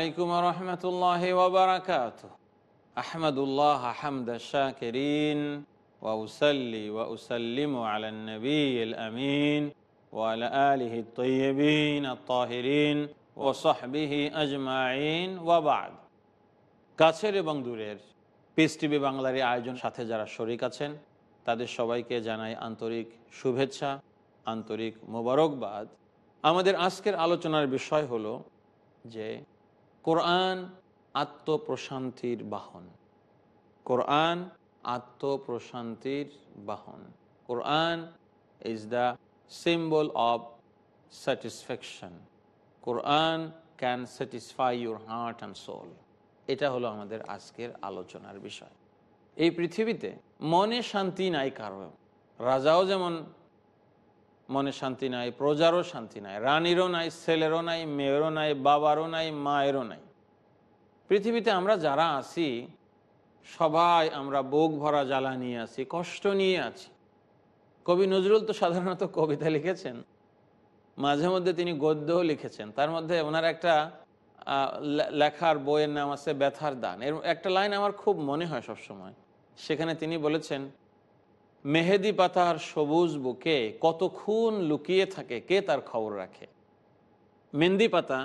السلام عليكم ورحمة الله وبركاته أحمد الله حمد الشاكرين وأسلي وأسلم على النبي الأمين وعلى آله الطيبين الطاهرين وصحبه أجمعين وبعد কাছের এবং দূরের পিস টিভি বাংলার এই আয়োজন সাথে যারা শরিক আছেন তাদের সবাইকে জানাই আন্তরিক শুভেচ্ছা আন্তরিক মোবারকবাদ আমাদের আজকের আলোচনার বিষয় হলো যে কোরআন আত্মপ্রশান্তির বাহন। কোরআন আত্মপ্রশান্তির বাহন। Quran is the symbol of satisfaction Quran can satisfy your heart and soul এটা হলো আমাদের আজকের আলোচনার বিষয়। এই পৃথিবীতে মনে শান্তি নাই কারও। রাজাও যেমন মনে শান্তি নাই, প্রজারও শান্তি নাই, রানীরও নাই, ছেলেরও নাই, মেয়েরও নাই, বাবারও নাই, মায়েরও নাই। পৃথিবীতে আমরা যারা আছি, সবাই আমরা বুক ভরা জ্বালা নিয়ে আছি, কষ্ট নিয়ে আছি। কবি নজরুল তো সাধারণত কবিতা লিখেছেন, মাঝে মধ্যে তিনি গদ্যও লিখেছেন, তার মধ্যে ওনার একটা লেখার বইয়ের নাম আছে ব্যথার দান। এর, একটা লাইন আমার খুব মনে হয় সবসময়, সেখানে তিনি বলেছেন মেহেদি পাতার সবুজ বুকে কত খুন লুকিয়ে থাকে, কে তার খবর রাখে? মেহেন্দি পাতা,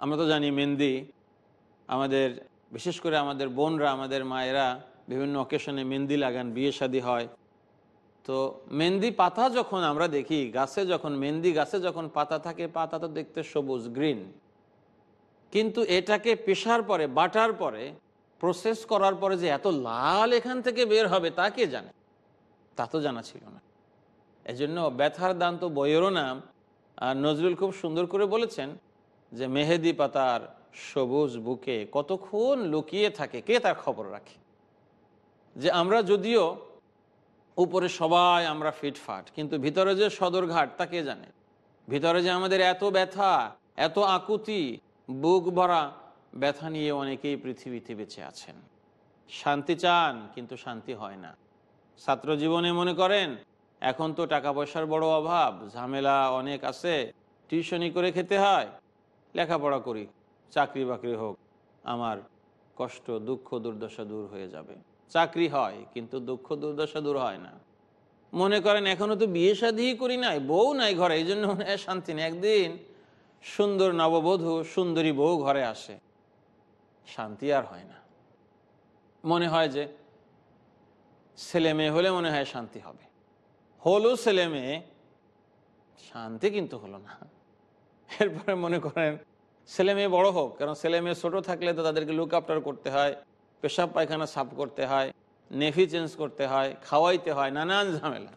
আমরা তো জানি মেহেন্দি, আমাদের, বিশেষ করে আমাদের বোনরা, আমাদের মায়েরা বিভিন্ন অকেশনে মেহেন্দি লাগান, বিয়ে শাদী হয়। তো মেহেন্দি পাতা যখন আমরা দেখি, গাছে যখন মেহেন্দি, গাছে যখন পাতা থাকে, পাতা তো দেখতে সবুজ গ্রিন কিন্তু এটাকে পেশার পরে, বাটার পরে প্রসেস করার পরে যে এত লাল এখান থেকে বের হবে, তা কে জানে? তা তো জানা ছিল না। এজন্য ব্যথার দান তো বইয়েরও নাম, আর নজরুল খুব সুন্দর করে বলেছেন যে মেহেদি পাতার সবুজ বুকে কতক্ষণ লুকিয়ে থাকে, কে তার খবর রাখে? যে আমরা যদিও উপরে সবাই আমরা ফিটফাট, কিন্তু ভিতরে যে সদরঘাট, তা কে জানে? ভিতরে যে আমাদের এত ব্যথা, এত আকুতি, বুক ভরা, ব্যথা নিয়ে অনেকেই পৃথিবীতে বেঁচে আছেন। শান্তি চান, কিন্তু শান্তি হয় না। ছাত্র জীবনে মনে করেন, এখন তো টাকা পয়সার বড় অভাব, ঝামেলা অনেক আছে, টিউশনি করে খেতে হয়, লেখাপড়া করি, চাকরি বাকরি হোক, আমার কষ্ট, দুঃখ, দুর্দশা দূর হয়ে যাবে। চাকরি হয়, কিন্তু দুঃখ, দুর্দশা দূর হয় না। মনে করেন, এখনও তো বিয়ে শাদি করি নাই, বউ নাই ঘরে, এই জন্য শান্তি নেই। একদিন সুন্দর নববধূ, সুন্দরী বউ ঘরে আসে, শান্তি আর হয় না। মনে হয় যে ছেলে মেয়ে হলে মনে হয় শান্তি হবে। হলো ছেলে মেয়ে, শান্তি কিন্তু হলো না। এরপরে মনে করেন, ছেলে মেয়ে বড় হোক, কারণ ছেলে মেয়ে ছোটো থাকলে তো তাদেরকে লুক আফটার করতে হয়, পেশাব পায়খানা সাফ করতে হয় নেফি চেঞ্জ করতে হয়, খাওয়াইতে হয়, নানান ঝামেলা।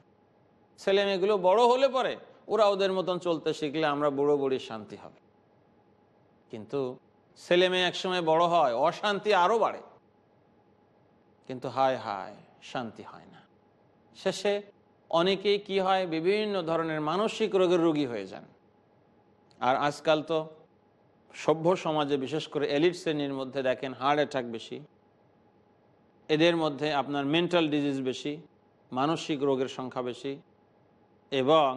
ছেলে মেয়েগুলো বড় হলে পরে ওরা ওদের মতন চলতে শিখলে আমরা বুড়ো বুড়ি শান্তি হবে। কিন্তু ছেলে মেয়ে একসময় বড় হয়, অশান্তি আরও বাড়ে। কিন্তু হায় হায় শান্তি হয় না। শেষে অনেকেই কি হয়? বিভিন্ন ধরনের মানসিক রোগের রোগী হয়ে যান। আর আজকাল তো সভ্য সমাজে বিশেষ করে এলিট শ্রেণির মধ্যে দেখেন হার্ট অ্যাটাক বেশি। এদের মধ্যে আপনার মেন্টাল ডিজিজ বেশি, মানসিক রোগের সংখ্যা বেশি এবং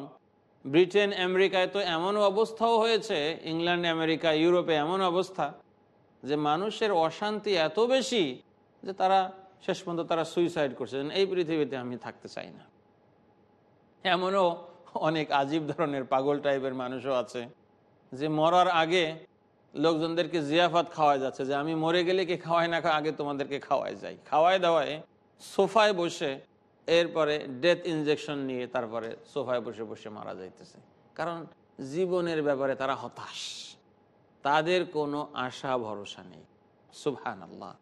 ব্রিটেন, আমেরিকায় তো এমন অবস্থাও হয়েছে, ইংল্যান্ড, আমেরিকা, ইউরোপে এমন অবস্থা যে মানুষের অশান্তি এত বেশি যে তারা শেষ পর্যন্ত তারা সুইসাইড করছে। এই পৃথিবীতে আমি থাকতে চাই না। এমনও অনেক আজীব ধরনের পাগল টাইপের মানুষও আছে, যে মরার আগে লোকজনদেরকে জিয়াফাত খাওয়া যাচ্ছে, যে আমি মরে গেলে কি খাওয়াই না, আগে তোমাদেরকে খাওয়াই যাই। খাওয়াই দাওয়ায় সোফায় বসে এরপরে ডেথ ইনজেকশন নিয়ে তারপরে সোফায় বসে বসে মারা যাইতেছে। কারণ জীবনের ব্যাপারে তারা হতাশ। তাদের কোনো আশা ভরসা নেই। সুবহান আল্লাহ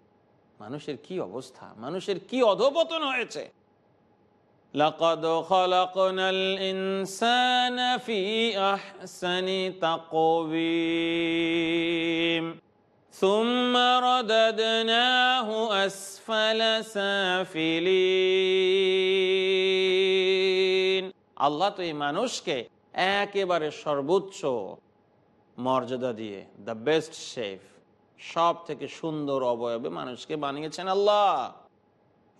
মানুষের কি অবস্থা মানুষের কি অধপতন হয়েছে لقد خلقنا الإنسان في أحسن تقويم ثم رددناه أسفل سافلين আল্লাহ তো এই মানুষকে একেবারে সর্বোচ্চ মর্যাদা দিয়ে দ্য বেস্ট শেফ সব থেকে সুন্দর অবয়বে মানুষকে বানিয়েছেন আল্লাহ।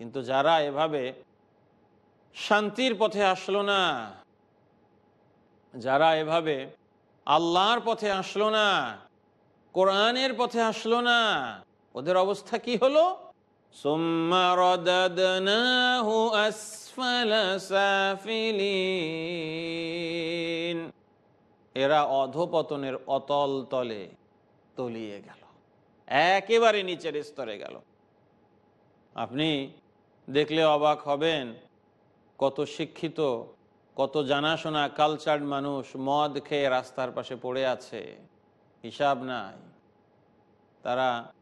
কিন্তু যারা এভাবে শান্তির পথে আসলো না, যারা এভাবে আল্লাহর পথে আসলো না, কোরআনের পথে আসলো না, ওদের অবস্থা কি হলো? এরা অধপতনের অতল তলে তলিয়ে গেল। একেবারে নিচের স্তরে গেল। আপনি দেখলে অবাক হবেন কত শিক্ষিত, কত জানাশোনা কালচার্ড মানুষ মদ খেয়ে রাস্তার পাশে পড়ে আছে। হিসাব নাই। তারা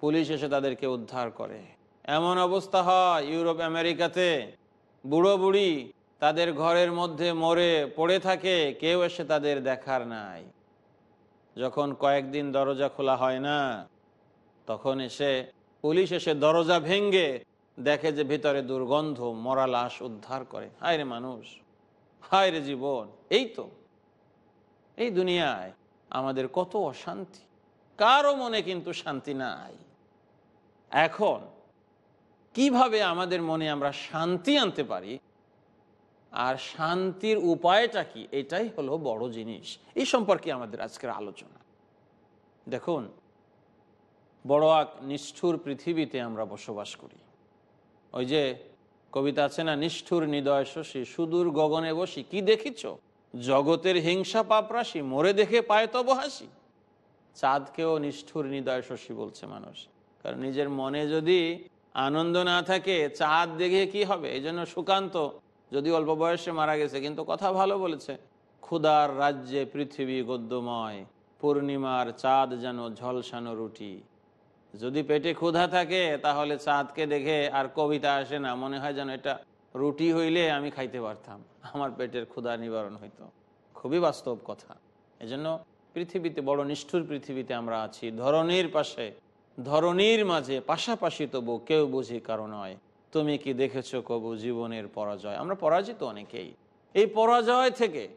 পুলিশ এসে তাদেরকে উদ্ধার করে। এমন অবস্থা হয় ইউরোপ, আমেরিকাতে। বুড়ো বুড়ি তাদের ঘরের মধ্যে মরে পড়ে থাকে, কেউ এসে তাদের দেখার নাই। যখন কয়েকদিন দরজা খোলা হয় না তখন এসে পুলিশ এসে দরজা ভেঙ্গে দেখে যে ভিতরে দুর্গন্ধ, মরা লাশ উদ্ধার করে। হায় রে মানুষ, হায় রে জীবন, এই তো, এই দুনিয়ায় আমাদের কত অশান্তি। কারও মনে কিন্তু শান্তি নাই। এখন কীভাবে আমাদের মনে আমরা শান্তি আনতে পারি? আর শান্তির উপায়টা কি? এটাই হলো বড় জিনিস। এই সম্পর্কে আমাদের আজকের আলোচনা। দেখুন বড় এক নিষ্ঠুর পৃথিবীতে আমরা বসবাস করি। ওই যে কবিতা আছে না, নিষ্ঠুর নিদয় শশী, সুদূর গগনে বসি, কি দেখিছ? জগতের হিংসা পাপরাশি, মরে দেখে পায় তব হাসি। চাঁদকেও নিষ্ঠুর নিদয় শশী বলছে মানুষ। কারণ নিজের মনে যদি আনন্দ না থাকে, চাঁদ দেখে কি হবে? এই জন্য সুকান্ত, যদি অল্প বয়সে মারা গেছে, কিন্তু কথা ভালো বলেছে ক্ষুদার রাজ্যে পৃথিবী গদ্যময়, পূর্ণিমার চাঁদ যেন ঝলসানো রুটি। যদি পেটে ক্ষুধা থাকে, তাহলে চাঁদকে দেখে আর কবিতা আসে না। মনে হয় যেন এটা রুটি হইলে আমি খাইতে পারতাম। আমার পেটের ক্ষুধা নিবারণ হইতো। খুবই বাস্তব কথা। এজন্য পৃথিবীতে, বড় নিষ্ঠুর পৃথিবীতে আমরা আছি। ধরনীর পাশে ধরনীর মাঝে, পাশাপাশি তবু কেউ বুঝি কারও নয়। তুমি কি দেখেছ কবু জীবনের পরাজয়? আমরা পরাজিত অনেকেই। এই পরাজয় থেকে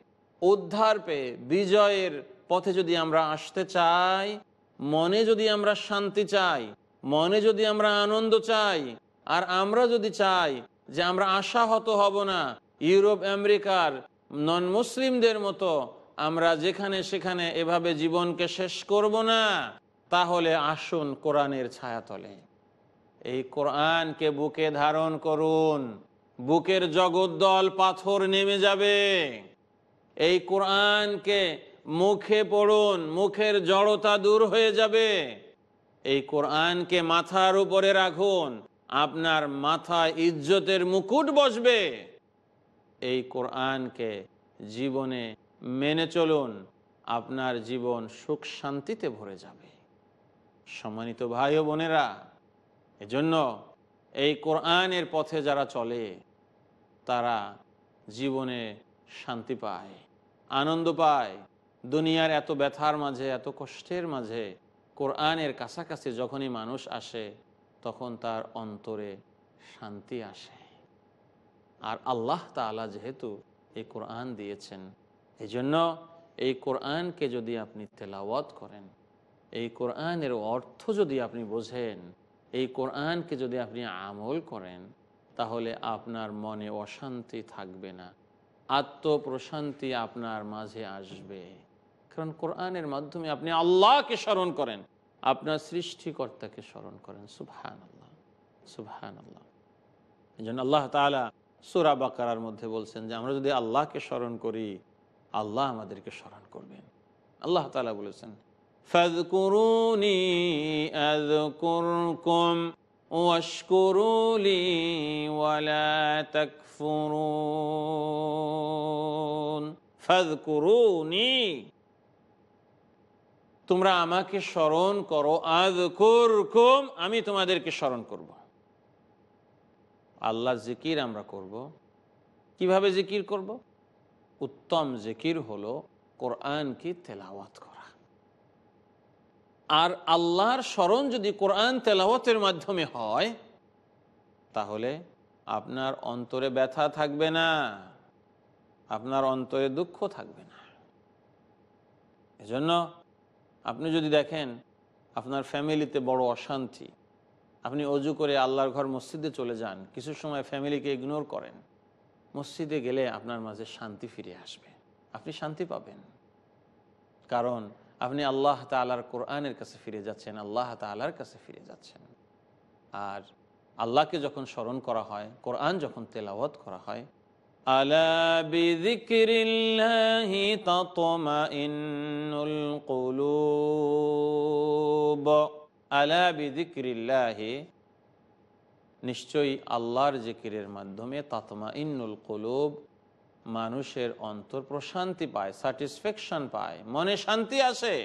উদ্ধার পেয়ে, বিজয়ের পথে যদি আমরা আসতে চাই মনে যদি আমরা শান্তি চাই, মনে যদি আমরা আনন্দ চাই, আর আমরা যদি চাই যে আমরা আশাহত হব না, ইউরোপ, আমেরিকার নন মুসলিমদের মতো আমরা যেখানে সেখানে এভাবে জীবনকে শেষ করব না, তাহলে আসুন কোরআনের ছায়াতলে। এই কোরআনকে বুকে ধারণ করুন, বুকের জগদ্দল পাথর নেমে যাবে। এই কোরআনকে মুখে পড়ুন, মুখের জড়তা দূর হয়ে যাবে। এই কোরআনকে মাথার উপরে রাখুন, আপনার মাথা ইজ্জতের মুকুট বসবে। এই কোরআনকে জীবনে মেনে চলুন, আপনার জীবন সুখ শান্তিতে ভরে যাবে। সম্মানিত ভাই ও বোনেরা, এজন্য এই কোরআনের পথে যারা চলে, তারা জীবনে শান্তি পায়, আনন্দ পায় দুনিয়ার এত ব্যথার মাঝে, এত কষ্টের মাঝে, কোরআনের কাছাকাছি যখনই মানুষ আসে, তখন তার অন্তরে শান্তি আসে। আর আল্লাহ তালা যেহেতু এই কোরআন দিয়েছেন এই জন্য এই কোরআনকে যদি আপনি তেলাওয়াত করেন, এই কোরআনের অর্থ যদি আপনি বোঝেন, এই কোরআনকে যদি আপনি আমল করেন, তাহলে আপনার মনে অশান্তি থাকবে না, আত্মপ্রশান্তি আপনার মাঝে আসবে। কারণ কোরআনের মাধ্যমে আপনি আল্লাহকে স্মরণ করেন। আপনার সৃষ্টিকর্তাকে স্মরণ করেন। সুবহান আল্লাহ সুবহান আল্লাহ এই জন্য আল্লাহ তালা সুরা বাকার মধ্যে বলছেন যে, আমরা যদি আল্লাহকে স্মরণ করি, আল্লাহ আমাদেরকে স্মরণ করবেন। আল্লাহ তালা বলেছেন তাকফুরুন। ফাদকুরুনি তোমরা আমাকে স্মরণ করো। আজ আযকুরকুম, আমি তোমাদেরকে স্মরণ করব। আল্লাহ জিকির আমরা করব। কীভাবে জিকির করব। উত্তম জিকির হলো কোরআনকে তেলাওয়াত করা। আর আল্লাহর স্মরণ যদি কোরআন তেলাওয়াতের মাধ্যমে হয়, তাহলে আপনার অন্তরে ব্যথা থাকবে না, আপনার অন্তরে দুঃখ থাকবে না। এজন্য আপনি যদি দেখেন আপনার ফ্যামিলিতে বড় অশান্তি, আপনি অজু করে আল্লাহর ঘর মসজিদে চলে যান, কিছু সময় ফ্যামিলিকে ইগনোর করেন, মসজিদে গেলে আপনার মাঝে শান্তি ফিরে আসবে। আপনি শান্তি পাবেন। কারণ আপনি আল্লাহ তালার কোরআনের কাছে ফিরে যাচ্ছেন, আল্লাহ তালার কাছে ফিরে যাচ্ছেন। আর আল্লাহকে যখন স্মরণ করা হয়, কোরআন যখন তেলাওয়াত করা হয় নিশ্চয়ই আল্লাহর জিকিরের মাধ্যমে তাতমা ইন্নুল কুলুব মানুষের অন্তর প্রশান্তি পায় স্যাটিসফ্যাকশন পায়, মনে শান্তি আসে।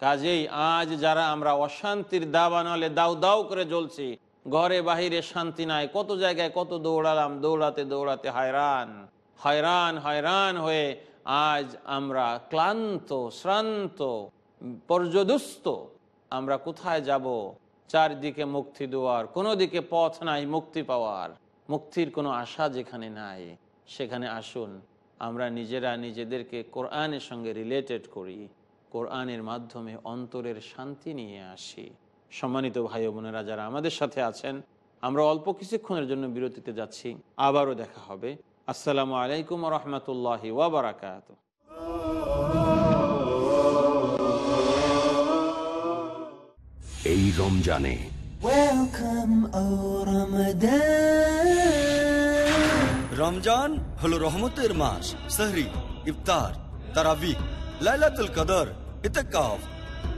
কাজেই আজ যারা আমরা অশান্তির দাবানলে দাউ দাউ করে জ্বলছি ঘরে বাহিরে শান্তি নাই, কত জায়গায় কত দৌড়ালাম, দৌড়াতে দৌড়াতে হয়রান হয়রান হয়রান হয়ে আজ আমরা ক্লান্ত, শ্রান্ত, পর্যদুস্ত, আমরা কোথায় যাব? চারদিকে মুক্তি দেওয়ার, কোনো দিকে পথ নাই মুক্তি পাওয়ার, মুক্তির কোনো আশা যেখানে নাই, সেখানে আসুন, আমরা নিজেরা নিজেদেরকে কোরআনের সঙ্গে রিলেটেড করি, কোরআনের মাধ্যমে অন্তরের শান্তি নিয়ে আসি। সম্মানিত ভাই বোনেরা যারা আমাদের সাথে আছেন আমরা অল্প কিছুক্ষণের জন্য বিরতিতে যাচ্ছি। আবারও দেখা হবে। আসসালামু আলাইকুম রহমতুল্লাহি ওয়াবারাকাত এই রমজানে Welcome, রমজান হলো রহমতের মাস সাহরি ইফতার তারাবি লাইলাতুল কদর ইতেকাফ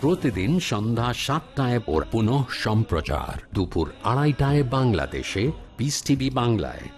প্রতিদিন সন্ধ্যা সাতটায় ওর পুনঃ সম্প্রচার। দুপুর আড়াইটায় বাংলাদেশে পিস টিভি বাংলায়।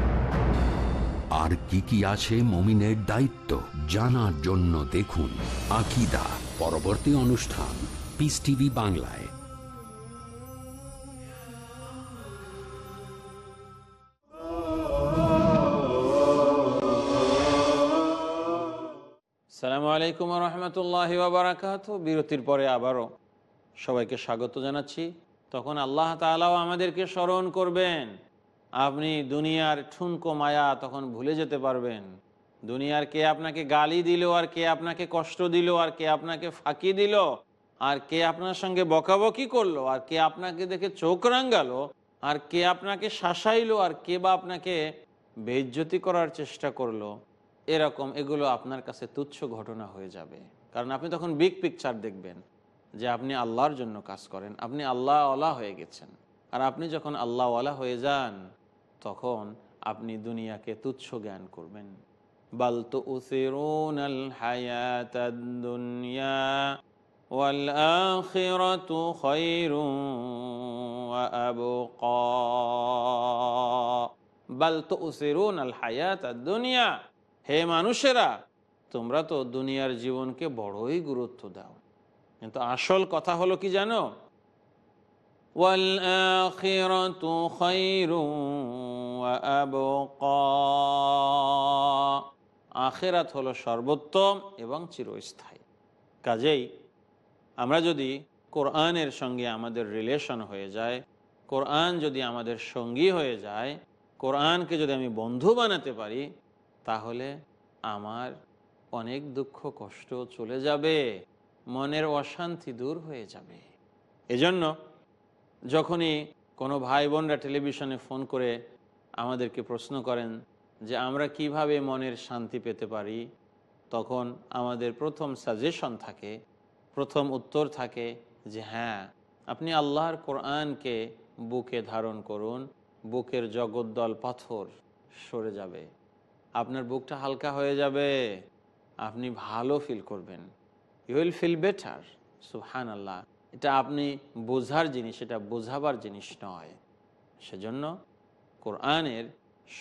আর কি কি আছে মমিনের দায়িত্ব জানার জন্য দেখুন আকিদা পরবর্তী অনুষ্ঠান পিস টিভি বাংলায়। সালামু আলাইকুম রহমতুল্লাহ বারাকাত বিরতির পরে আবারও সবাইকে স্বাগত জানাচ্ছি। তখন আল্লাহ তালাও আমাদেরকে স্মরণ করবেন। আপনি দুনিয়ার ঠুনকো মায়া তখন ভুলে যেতে পারবেন। দুনিয়ার কে আপনাকে গালি দিল আর কে আপনাকে কষ্ট দিল আর কে আপনাকে ফাঁকি দিল আর কে আপনার সঙ্গে বকাবকি করল আর কে আপনাকে দেখে চোখ রাঙ্গালো আর কে আপনাকে শাসাইলো আর কে বা আপনাকে বেজ্জতি করার চেষ্টা করল। এরকম এগুলো আপনার কাছে তুচ্ছ ঘটনা হয়ে যাবে। কারণ আপনি তখন বিগ পিকচার দেখবেন যে আপনি আল্লাহর জন্য কাজ করেন। আপনি আল্লাহ আলা হয়ে গেছেন। আর আপনি যখন আল্লাহ আলা হয়ে যান তখন আপনি দুনিয়াকে তুচ্ছ জ্ঞান করবেন। দুনিয়া। হে মানুষেরা, তোমরা তো দুনিয়ার জীবনকে বড়ই গুরুত্ব দাও। কিন্তু আসল কথা হলো কি জানো? ওয়াল আখিরাতু খায়রুন আখেরাত হলো সর্বোত্তম এবং চিরস্থায়ী। কাজেই আমরা যদি কোরআনের সঙ্গে আমাদের রিলেশন হয়ে যায়, কোরআন যদি আমাদের সঙ্গী হয়ে যায়, কোরআনকে যদি আমি বন্ধু বানাতে পারি, তাহলে আমার অনেক দুঃখ, কষ্ট চলে যাবে, মনের অশান্তি দূর হয়ে যাবে। এজন্য যখনই কোনো ভাই বোনরা টেলিভিশনে ফোন করে আমাদেরকে প্রশ্ন করেন যে আমরা কীভাবে মনের শান্তি পেতে পারি? তখন আমাদের প্রথম সাজেশন থাকে, প্রথম উত্তর থাকে যে হ্যাঁ আপনি আল্লাহর কোরআনকে বুকে ধারণ করুন, বুকের জগদ্দল পাথর সরে যাবে, আপনার বুকটা হালকা হয়ে যাবে, আপনি ভালো ফিল করবেন। ইউ উইল ফিল বেটার সুহান আল্লাহ এটা আপনি বোঝার জিনিস, এটা বোঝাবার জিনিস নয়। সেজন্য কোরআনের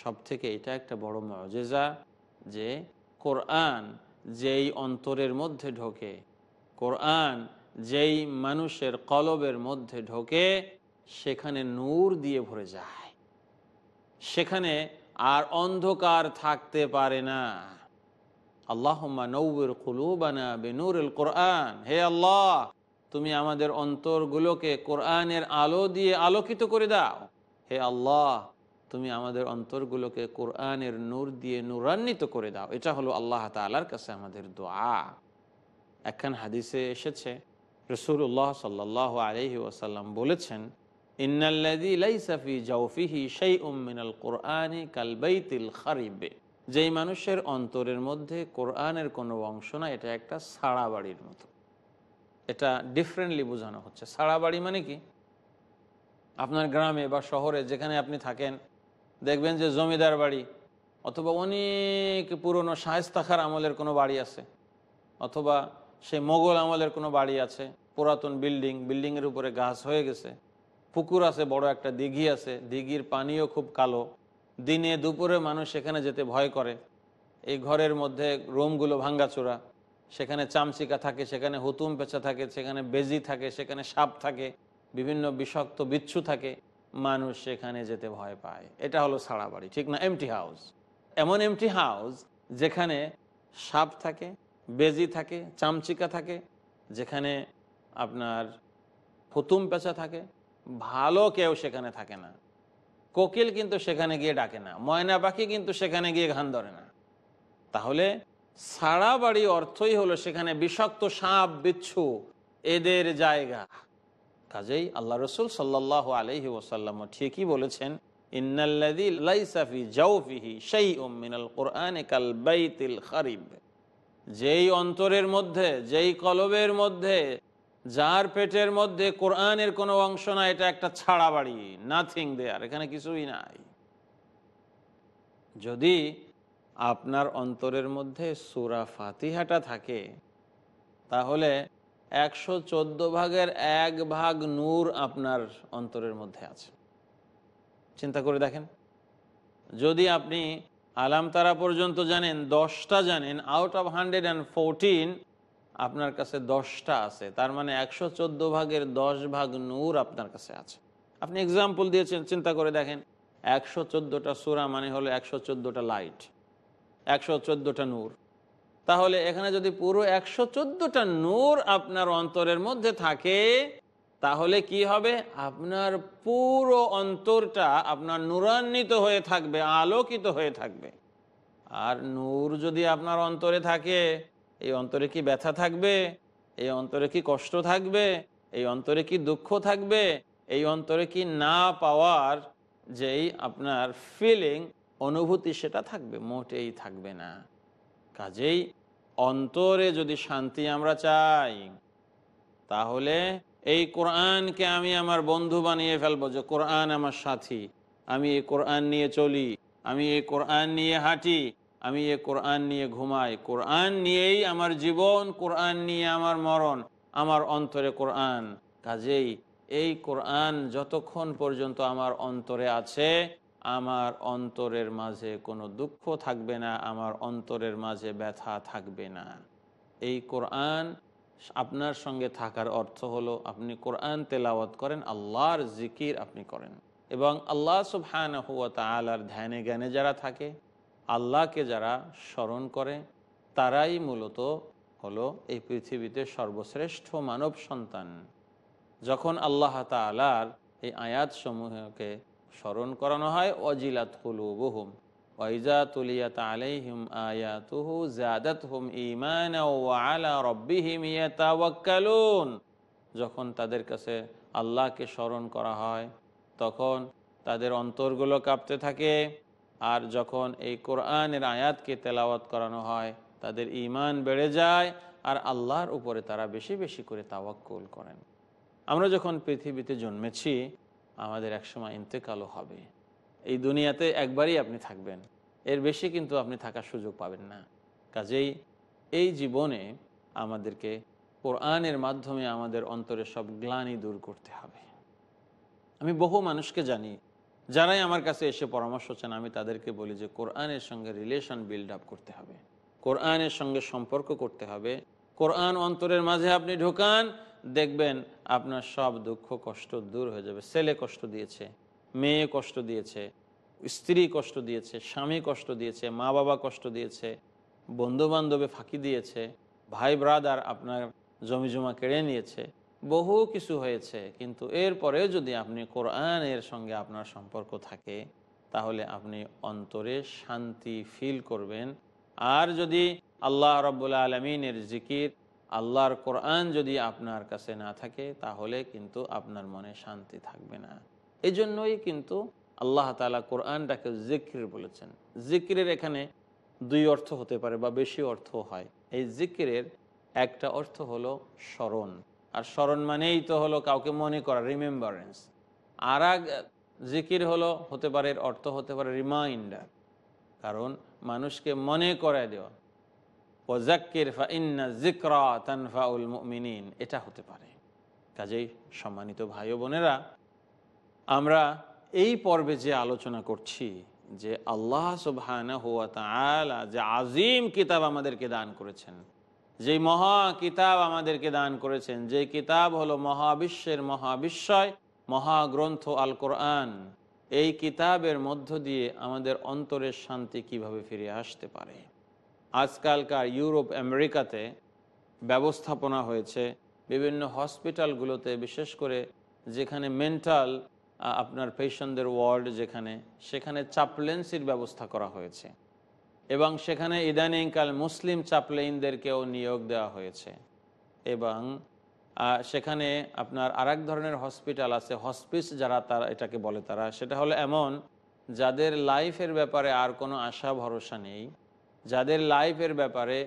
সব থেকে এটা একটা বড় মজেজা যে কোরআন যেই অন্তরের মধ্যে ঢোকে, কোরআন যেই মানুষের কলবের মধ্যে ঢোকে, সেখানে নূর দিয়ে ভরে যায়। সেখানে আর অন্ধকার থাকতে পারে না। আল্লাহম্মা নৌর কুলুবানা বেনুরুল কোরআন। হে আল্লাহ, তুমি আমাদের অন্তরগুলোকে কোরআনের আলো দিয়ে আলোকিত করে দাও। হে আল্লাহ তুমি আমাদের অন্তরগুলোকে কোরআনের নূর দিয়ে নূরান্বিত করে দাও। এটা হলো আল্লাহ তালার কাছে আমাদের দোয়া। একখান হাদিসে এসেছে রসুল্লাহ সাল্লাহ আলহি ওয়াসাল্লাম বলেছেন ইন্নাল্লাদি লাইসাফি সেই যেই মানুষের অন্তরের মধ্যে কোরআনের কোনো অংশ না, এটা একটা সাড়া বাড়ির মতো। এটা ডিফারেন্টলি বোঝানো হচ্ছে। সাড়া বাড়ি মানে কি? আপনার গ্রামে বা শহরে যেখানে আপনি থাকেন দেখবেন যে জমিদার বাড়ি, অথবা অনেক পুরনো শায়স্তাখার আমলের কোনো বাড়ি আছে, অথবা সে মোগল আমলের কোনো বাড়ি আছে, পুরাতন বিল্ডিং, বিল্ডিংয়ের উপরে গাছ হয়ে গেছে, পুকুর আছে, বড় একটা দিঘি আছে, দিঘির পানিও খুব কালো, দিনে দুপুরে মানুষ সেখানে যেতে ভয় করে, এই ঘরের মধ্যে রুমগুলো ভাঙ্গাচোরা, সেখানে চামচিকা থাকে, সেখানে হুতুম পেঁচা থাকে, সেখানে বেজি থাকে, সেখানে সাপ থাকে, বিভিন্ন বিষাক্ত বিচ্ছু থাকে মানুষ সেখানে যেতে ভয় পায়। এটা হলো সাড়া বাড়ি, ঠিক না? এমটি হাউস এমন এমটি হাউস যেখানে সাপ থাকে, বেজি থাকে, চামচিকা থাকে, যেখানে আপনার হুতুম পেঁচা থাকে, ভালো কেউ সেখানে থাকে না। কোকিল কিন্তু সেখানে গিয়ে ডাকে না, ময়না পাখি কিন্তু সেখানে গিয়ে ঘান ধরে না। তাহলে সারা বাড়ি অর্থই হলো সেখানে বিষাক্ত সাপ, বিচ্ছু, এদের জায়গা। কাজেই আল্লাহ রসুল সাল্লাহ আলহি ওসাল্লাম ঠিকই বলেছেন যেই অন্তরের মধ্যে, যেই কলবের মধ্যে, যার পেটের মধ্যে কোরআনের কোনো অংশ না, এটা একটা ছাড়া বাড়ি নাথিং দেয়ার এখানে কিছুই নাই। যদি আপনার অন্তরের মধ্যে সুরা ফাতিহাটা থাকে, তাহলে একশো চোদ্দ ভাগের এক ভাগ নূর আপনার অন্তরের মধ্যে আছে। চিন্তা করে দেখেন। যদি আপনি আলাম তারা পর্যন্ত জানেন, দশটা জানেন out of hundred and fourteen আপনার কাছে দশটা আছে। তার মানে একশো চোদ্দ ভাগের দশ ভাগ নূর আপনার কাছে আছে। আপনি এক্সাম্পল দিয়েছেন চিন্তা করে দেখেন, একশো চোদ্দোটা সুরা মানে হলো একশো চোদ্দোটা লাইট একশো চোদ্দোটা নূর। তাহলে এখানে যদি পুরো একশো চোদ্দোটা নূর আপনার অন্তরের মধ্যে থাকে, তাহলে কি হবে? আপনার পুরো অন্তরটা আপনার নূরান্বিত হয়ে থাকবে, আলোকিত হয়ে থাকবে। আর নূর যদি আপনার অন্তরে থাকে, এই অন্তরে কি ব্যথা থাকবে? এই অন্তরে কি কষ্ট থাকবে? এই অন্তরে কি দুঃখ থাকবে? এই অন্তরে কি না পাওয়ার যেই আপনার ফিলিং অনুভূতি সেটা থাকবে, মোটেই থাকবে না। কাজেই অন্তরে যদি শান্তি আমরা চাই, তাহলে এই কোরআনকে আমি আমার বন্ধু বানিয়ে ফেলব যে কোরআন আমার সাথী, আমি এই কোরআন নিয়ে চলি, আমি এই কোরআন নিয়ে হাঁটি, আমি এই কোরআন নিয়ে ঘুমাই। কোরআন নিয়েই আমার জীবন, কোরআন নিয়ে আমার মরণ, আমার অন্তরে কোরআন। কাজেই এই কোরআন যতক্ষণ পর্যন্ত আমার অন্তরে আছে আমার অন্তরের মাঝে কোনো দুঃখ থাকবে না, আমার অন্তরের মাঝে ব্যথা থাকবে না। এই কোরআন আপনার সঙ্গে থাকার অর্থ হলো, আপনি কোরআন তেলাওয়াত করেন, আল্লাহর জিকির আপনি করেন। এবং আল্লাহ সুবহান হুয়া তালার ধ্যানে জ্ঞানে যারা থাকে, আল্লাহকে যারা স্মরণ করে, তারাই মূলত হলো এই পৃথিবীতে সর্বশ্রেষ্ঠ মানব সন্তান। যখন আল্লাহ তালার এই আয়াত সমূহকে স্মরণ করানো হয়, অজিলাত হুলুবহুম ওয়াইজা তুলিয়াত আলাইহিম আয়াতুহু জাদাতহুম ঈমানা ওয়া আলা রাব্বিহিম ইয়াতাওয়াক্কালুন। যখন তাদের কাছে আল্লাহকে স্মরণ করা হয়, তখন তাদের অন্তরগুলো কাঁপতে থাকে। আর যখন এই কোরআনের আয়াতকে তেলাওয়াত করানো হয়, তাদের ঈমান বেড়ে যায় আর আল্লাহর উপরে তারা বেশি বেশি করে তাওয়াক্কুল করেন। আমরা যখন পৃথিবীতে জন্মেছি আমাদের একসময় ইন্তেকালও হবে। এই দুনিয়াতে একবারই আপনি থাকবেন। এর বেশি কিন্তু আপনি থাকার সুযোগ পাবেন না। কাজেই এই জীবনে আমাদেরকে কোরআনের মাধ্যমে আমাদের অন্তরে সব গ্লানি দূর করতে হবে। আমি বহু মানুষকে জানি, যারাই আমার কাছে এসে পরামর্শ চান, আমি তাদেরকে বলি যে কোরআনের সঙ্গে রিলেশন বিল্ড আপ করতে হবে। কোরআনের সঙ্গে সম্পর্ক করতে হবে। কোরআন অন্তরের মাঝে আপনি ঢোকান দেখবেন আপনার সব দুঃখ, কষ্ট দূর হয়ে যাবে। ছেলে কষ্ট দিয়েছে, মেয়ে কষ্ট দিয়েছে, স্ত্রী কষ্ট দিয়েছে, স্বামী কষ্ট দিয়েছে মা বাবা কষ্ট দিয়েছে বন্ধু বান্ধবে ফাঁকি দিয়েছে, ভাই ব্রাদার আপনার জমি জমা কেড়ে নিয়েছে, বহু কিছু হয়েছে। কিন্তু এরপরেও যদি আপনি কোরআনের সঙ্গে আপনার সম্পর্ক থাকে, তাহলে আপনি অন্তরে শান্তি ফিল করবেন। আর যদি আল্লাহ রব্বুল্লা আলমিনের জিকির আল্লাহর কোরআন যদি আপনার কাছে না থাকে, তাহলে কিন্তু আপনার মনে শান্তি থাকবে না। এই জন্যই কিন্তু আল্লাহ তালা কোরআনটাকে জিকির বলেছেন। জিকিরের এখানে দুই অর্থ হতে পারে বা বেশি অর্থ হয়। এই জিকিরের একটা অর্থ হলো স্মরণ। আর স্মরণ মানেই তো হলো কাউকে মনে করা রিমেম্বারেন্স আর এক জিকির হলো, হতে পারে অর্থ হতে পারে রিমাইন্ডার কারণ মানুষকে মনে করে দেওয়া। ইন্না জিক্রা মুমিনিন। এটা হতে পারে। কাজেই সম্মানিত ভাই বোনেরা, আমরা এই পর্বে যে আলোচনা করছি, যে আল্লাহ তাআলা যে আজিম কিতাব আমাদেরকে দান করেছেন যে মহা কিতাব আমাদেরকে দান করেছেন যে কিতাব হলো মহাবিশ্বের মহাবিশ্বয় মহাগ্রন্থ আল কোরআন এই কিতাবের মধ্য দিয়ে আমাদের অন্তরের শান্তি কীভাবে ফিরে আসতে পারে? আজকালকার ইউরোপ, আমেরিকাতে ব্যবস্থাপনা হয়েছে বিভিন্ন হসপিটালগুলোতে, বিশেষ করে যেখানে মেন্টাল আপনার পেশেন্টদের ওয়ার্ড যেখানে, সেখানে চাপলেন্সির ব্যবস্থা করা হয়েছে। এবং সেখানে ইদানিংকাল মুসলিম চাপলেইনদেরকেও নিয়োগ দেওয়া হয়েছে। এবং সেখানে আপনার আরেক ধরনের হসপিটাল আছে, হসপিস যারা তারা, এটাকে বলে তারা। সেটা হলো এমন, যাদের লাইফের ব্যাপারে আর কোনো আশা ভরসা নেই। যাদের লাইফের ব্যাপারে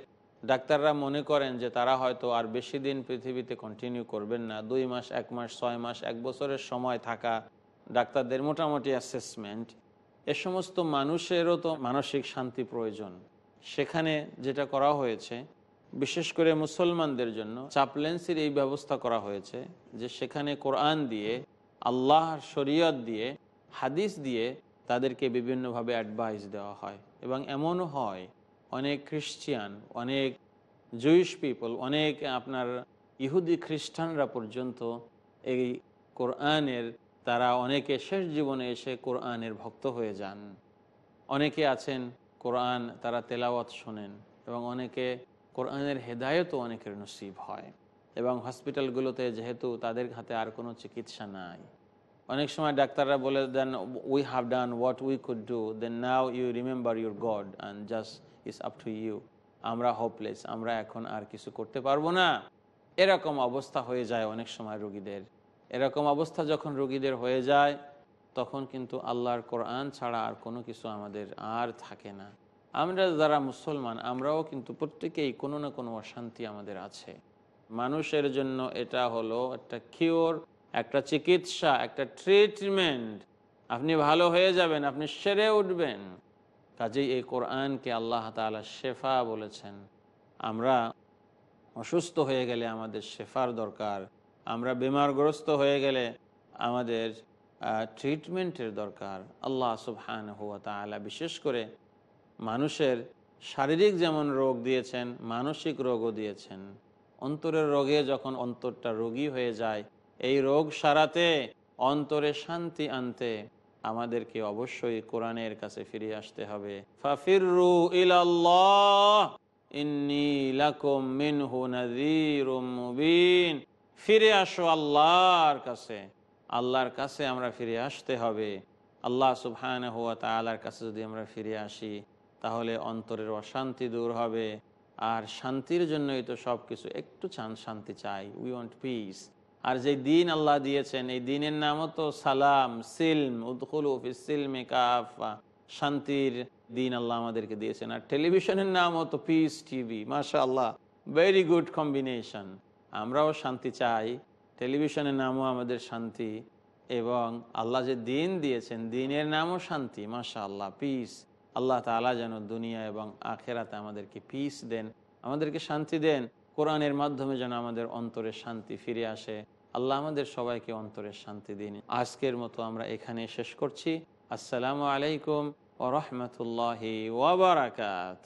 ডাক্তাররা মনে করেন যে তারা হয়তো আর বেশি দিন পৃথিবীতে কন্টিনিউ করবেন না, দুই মাস, এক মাস, ছয় মাস, এক বছরের সময় থাকা ডাক্তারদের মোটামুটি অ্যাসেসমেন্ট এ সমস্ত মানুষেরও তো মানসিক শান্তি প্রয়োজন। সেখানে যেটা করা হয়েছে, বিশেষ করে মুসলমানদের জন্য চাপলেন্সির এই ব্যবস্থা করা হয়েছে যে সেখানে কোরআন দিয়ে আল্লাহর শরীয়ত দিয়ে, হাদিস দিয়ে তাদেরকে বিভিন্নভাবে অ্যাডভাইস দেওয়া হয়। এবং এমনও হয় অনেক খ্রিস্টিয়ান, অনেক জুইশ পিপল অনেক আপনার ইহুদি খ্রিস্টানরা পর্যন্ত এই কোরআনের তারা অনেকে শেষ জীবনে এসে কোরআনের ভক্ত হয়ে যান। অনেকে আছেন কোরআন তারা তেলাওয়াত শোনেন এবং অনেকে কোরআনের হেদায়তও অনেকের নসিব হয় এবং হসপিটালগুলোতে যেহেতু তাদের হাতে আর কোনো চিকিৎসা নাই। অনেক সময় ডাক্তাররা বলে দেন we have done what we could do then now you remember your God and just is up to you আমরা হোপলেস আমরা এখন আর কিছু করতে পারব না। এরকম অবস্থা হয়ে যায় অনেক সময় রোগীদের। এরকম অবস্থা যখন রোগীদের হয়ে যায়, তখন কিন্তু আল্লাহর কোরআন ছাড়া আর কোনো কিছু আমাদের আর থাকে না। আমরা যারা মুসলমান, আমরাও কিন্তু প্রত্যেকেই কোনো না কোনো অশান্তি আমাদের আছে। মানুষের জন্য এটা হলো একটা কিওর একটা চিকিৎসা, একটা ট্রিটমেন্ট আপনি ভালো হয়ে যাবেন, আপনি সেরে উঠবেন। কাজেই এই কোরআনকে আল্লাহ তালা শেফা বলেছেন। আমরা অসুস্থ হয়ে গেলে আমাদের শেফার দরকার, আমরা বেমারগ্রস্ত হয়ে গেলে আমাদের ট্রিটমেন্টের দরকার। আল্লাহ সুবহান হুয়া তালা বিশেষ করে মানুষের শারীরিক যেমন রোগ দিয়েছেন, মানসিক রোগও দিয়েছেন। অন্তরের রোগে যখন অন্তরটা রোগী হয়ে যায়, এই রোগ সারাতে অন্তরে শান্তি আনতে আমাদেরকে অবশ্যই কোরআনের কাছে ফিরে আসতে হবে। ফিরে আসো আল্লাহর কাছে। আল্লাহর কাছে আমরা ফিরে আসতে হবে। আল্লাহ সুবহানাহু ওয়া তাআলার কাছে যদি আমরা ফিরে আসি, তাহলে অন্তরের অশান্তি দূর হবে। আর শান্তির জন্যই তো সব কিছু একটু চান শান্তি চাই উই ওয়ান্ট পিস আর যে দিন আল্লাহ দিয়েছেন, এই দিনের নামও তো সালাম, সিলম উদকুল সিলমে কাফা। শান্তির দিন আল্লাহ আমাদেরকে দিয়েছেন। আর টেলিভিশনের নামও তো পিস টিভি। মাশা আল্লাহ ভেরি গুড কম্বিনেশন আমরাও শান্তি চাই, টেলিভিশনের নামও আমাদের শান্তি। এবং আল্লাহ যে দিন দিয়েছেন, দিনের নামও শান্তি। মাশা আল্লাহ পিস আল্লাহ তালা যেন দুনিয়া এবং আখেরাতে আমাদেরকে পিস দেন, আমাদেরকে শান্তি দেন। কোরআনের মাধ্যমে যেন আমাদের অন্তরে শান্তি ফিরে আসে। আল্লাহ আমাদের সবাইকে অন্তরের শান্তি দিন। আজকের মতো আমরা এখানে শেষ করছি। আসসালামু আলাইকুম ও রহমতুল্লাহি ওবরাকাত